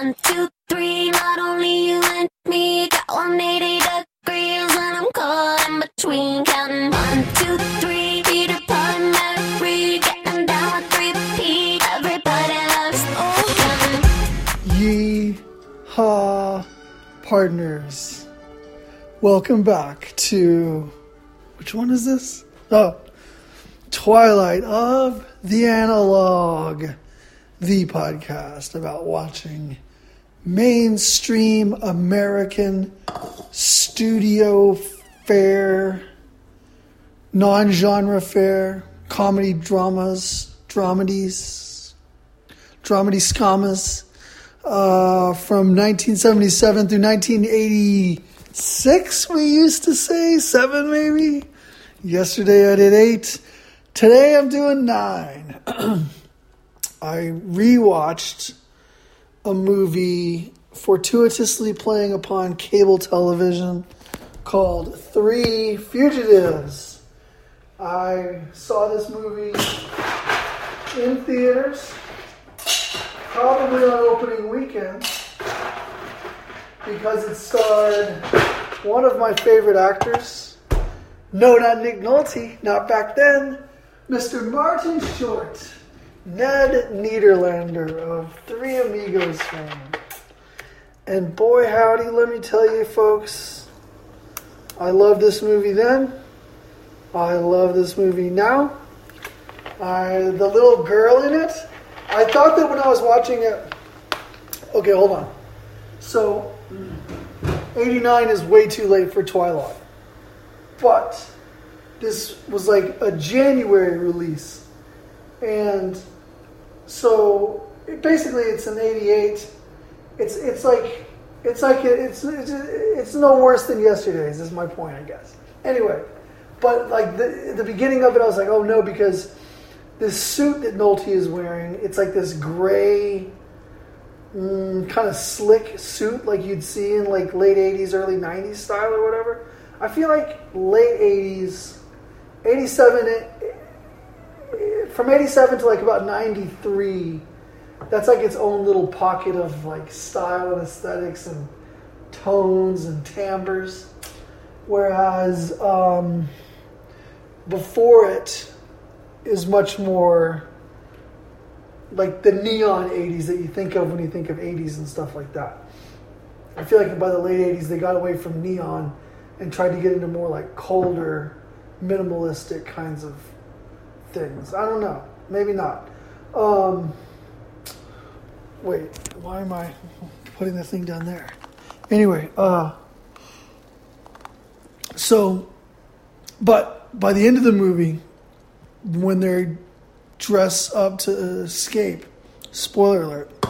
One, two, three, not only you and me, got 180 degrees, and I'm caught in between. Counting one, two, three, Peter Pan, Mary, getting down with three P. Everybody loves oh, Yeehaw, partners. Welcome back to. Which one is this? Oh, Twilight of the Analog, the podcast about watching mainstream American studio fare, non genre fare, comedy dramas, dramedies, dramedy scamas uh, from 1977 through 1986, we used to say, seven maybe. Yesterday I did eight. Today I'm doing nine. I rewatched a movie fortuitously playing upon cable television called Three Fugitives. I saw this movie in theaters probably on opening weekend because it starred one of my favorite actors. No, not Nick Nolte, not back then. Mr. Martin Short, Ned Nederlander of Three Amigos fame. And boy, howdy, let me tell you, folks, I love this movie then. I love this movie now. I, the little girl in it, I thought that when I was watching it. Okay, hold on. So, 89 is way too late for Twilight. But this was like a January release. And so it, basically it's an 88. It's it's like it's like it's, it's it's no worse than yesterday's is my point, I guess. Anyway, but like the the beginning of it I was like, "Oh no," because this suit that Nolte is wearing, it's like this gray, mm, kind of slick suit like you'd see in like late 80s, early 90s style or whatever. I feel like late 80s, 87, eh, from 87 to like about 93, that's like its own little pocket of like style and aesthetics and tones and timbres. Whereas um, before it, is much more like the neon 80s that you think of when you think of 80s and stuff like that. I feel like by the late 80s they got away from neon and tried to get into more like colder, minimalistic kinds of things. I don't know. Maybe not. Um, wait, why am I putting the thing down there? Anyway, uh, so, but by the end of the movie, when they dress up to escape, spoiler alert,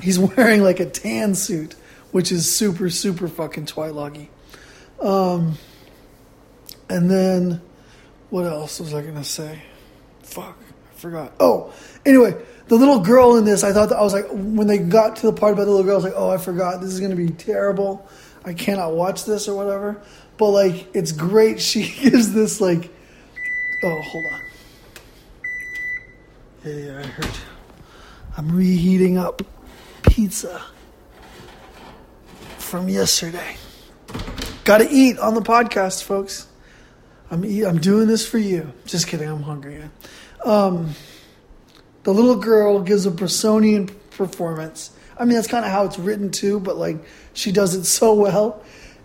he's wearing like a tan suit, which is super, super fucking Twilight Um, and then, what else was I going to say? Fuck, I forgot. Oh, anyway, the little girl in this, I thought that I was like, when they got to the part about the little girl, I was like, oh, I forgot. This is going to be terrible. I cannot watch this or whatever. But like, it's great. She gives this like Oh, hold on. Yeah, yeah, I heard. I'm reheating up pizza from yesterday. Got to eat on the podcast, folks. I'm eat, I'm doing this for you. Just kidding. I'm hungry. Um, the little girl gives a Bressonian performance. I mean, that's kind of how it's written too, but like she does it so well.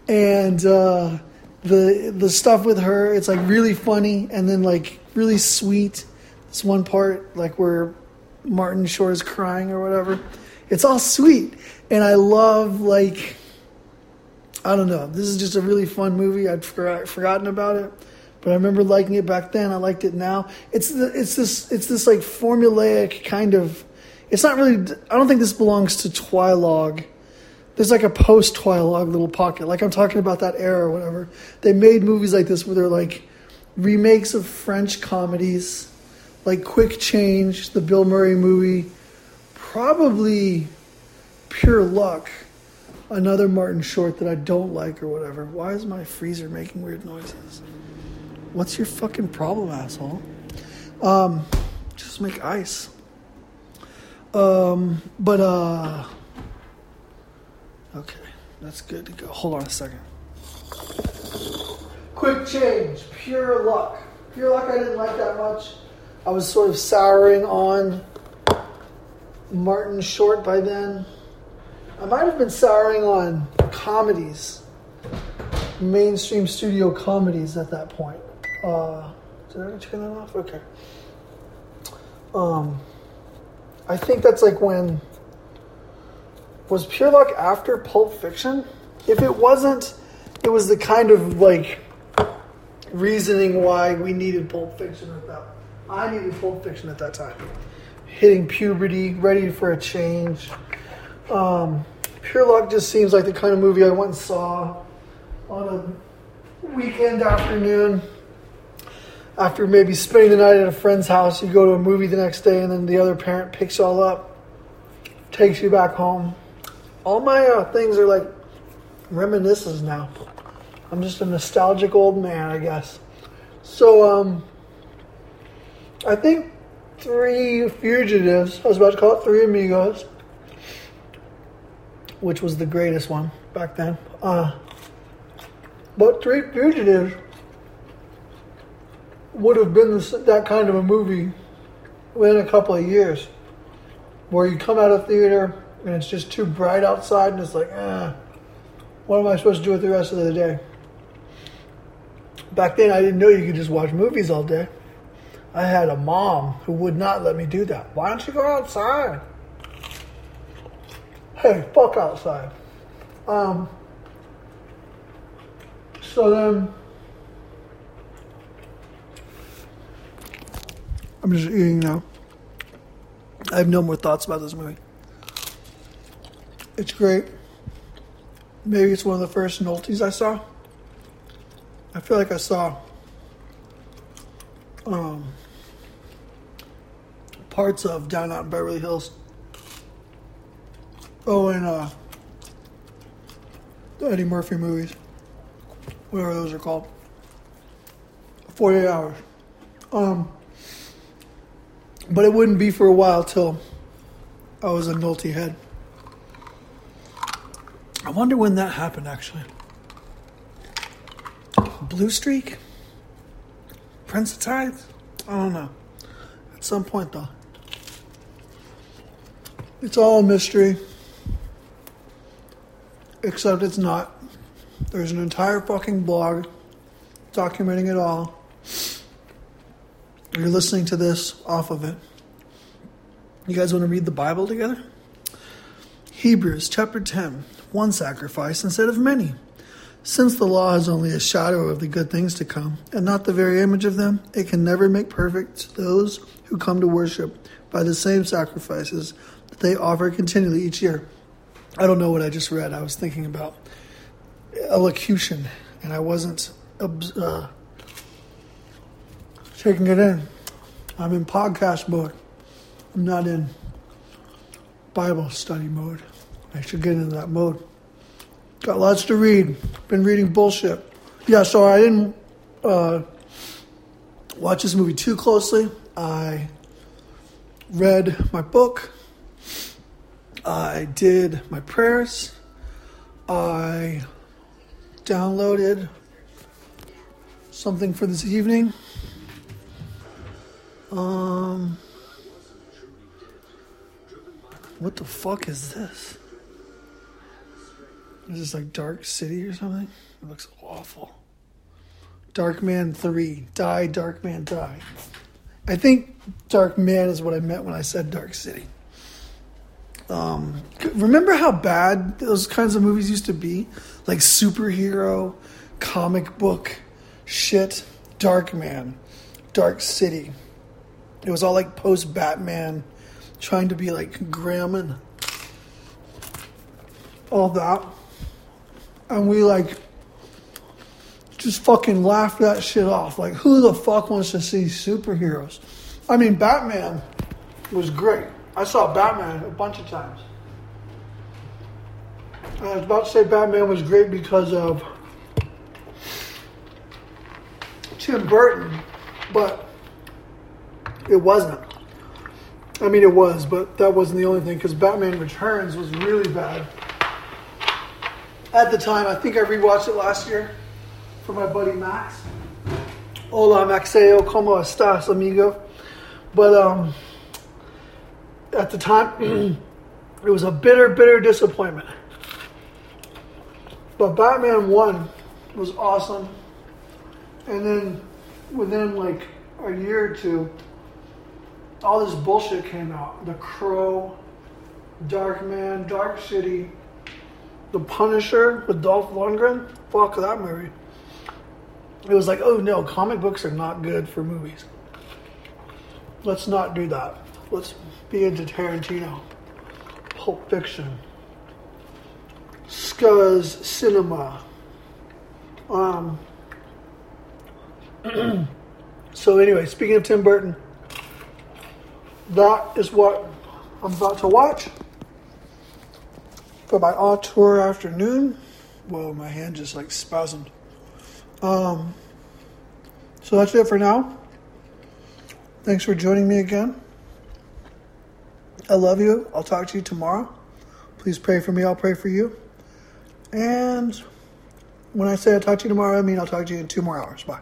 And uh, the the stuff with her it's like really funny and then like really sweet this one part like where martin short is crying or whatever it's all sweet and i love like i don't know. This is just a really fun movie. I'd forgotten about it. But i remember liking it back then. I liked it now. It's the, it's this it's this like formulaic kind of it's not really i don't think this belongs to twilog. There's like a post Twilight little pocket. Like I'm talking about that era or whatever. They made movies like this where they're like remakes of French comedies, like Quick Change, the Bill Murray movie, probably Pure Luck, another Martin Short that I don't like or whatever. Why is my freezer making weird noises? What's your fucking problem, asshole? Um, just make ice. Um, but uh Okay, that's good to go. Hold on a second. Quick change. Pure luck. Pure luck. I didn't like that much. I was sort of souring on Martin Short by then. I might have been souring on comedies, mainstream studio comedies at that point. Uh, did I turn that off? Okay. Um, I think that's like when was Pure Luck after Pulp Fiction? If it wasn't, it was the kind of like reasoning why we needed Pulp Fiction at that. I needed Pulp Fiction at that time. Hitting puberty, ready for a change. Um, Pure Luck just seems like the kind of movie I and saw on a weekend afternoon. After maybe spending the night at a friend's house, you go to a movie the next day, and then the other parent picks all up, takes you back home. All my uh, things are like reminiscences now. I'm just a nostalgic old man, I guess. So, um, I think Three Fugitives, I was about to call it Three Amigos, which was the greatest one back then. Uh, but Three Fugitives would have been this, that kind of a movie within a couple of years where you come out of theater and it's just too bright outside and it's like, eh, what am I supposed to do with the rest of the day? Back then, I didn't know you could just watch movies all day. I had a mom who would not let me do that. Why don't you go outside? Hey, fuck outside. Um, so then, I'm just eating now. I have no more thoughts about this movie. It's great. Maybe it's one of the first Noltes I saw. I feel like I saw um, parts of Down Out in Beverly Hills. Oh, and uh, the Eddie Murphy movies, whatever those are called. 48 hours. Um, but it wouldn't be for a while till I was a Nolte head. I wonder when that happened actually. Blue Streak? Prince of Tides? I don't know. At some point though. It's all a mystery. Except it's not. There's an entire fucking blog documenting it all. You're listening to this off of it. You guys want to read the Bible together? Hebrews chapter 10 one sacrifice instead of many. Since the law is only a shadow of the good things to come, and not the very image of them, it can never make perfect those who come to worship by the same sacrifices that they offer continually each year. I don't know what I just read. I was thinking about elocution, and I wasn't uh, taking it in. I'm in podcast mode. I'm not in Bible study mode. I should get into that mode. Got lots to read. Been reading bullshit. Yeah, so I didn't uh, watch this movie too closely. I read my book. I did my prayers. I downloaded something for this evening. Um, what the fuck is this? Is this like Dark City or something? It looks awful. Dark Man 3. Die, Dark Man, die. I think Dark Man is what I meant when I said Dark City. Um, remember how bad those kinds of movies used to be? Like superhero, comic book shit. Dark Man, Dark City. It was all like post Batman, trying to be like grim and all that. And we like just fucking laughed that shit off. Like, who the fuck wants to see superheroes? I mean, Batman was great. I saw Batman a bunch of times. I was about to say Batman was great because of Tim Burton, but it wasn't. I mean, it was, but that wasn't the only thing because Batman Returns was really bad. at the time, I think I rewatched it last year for my buddy Max. Hola, Maxeo, como estás, amigo? But um, at the time, it was a bitter, bitter disappointment. But Batman 1 was awesome. And then within like a year or two, all this bullshit came out. The Crow, Dark Man, Dark City, The Punisher with Dolph Lundgren. Fuck that movie. It was like, oh no, comic books are not good for movies. Let's not do that. Let's be into Tarantino, Pulp Fiction, Scuzz Cinema. Um. so anyway, speaking of Tim Burton, that is what I'm about to watch for my auteur afternoon. Whoa, my hand just like spasmed. Um, so that's it for now. Thanks for joining me again. I love you. I'll talk to you tomorrow. Please pray for me. I'll pray for you. And when I say I'll talk to you tomorrow, I mean I'll talk to you in two more hours. Bye.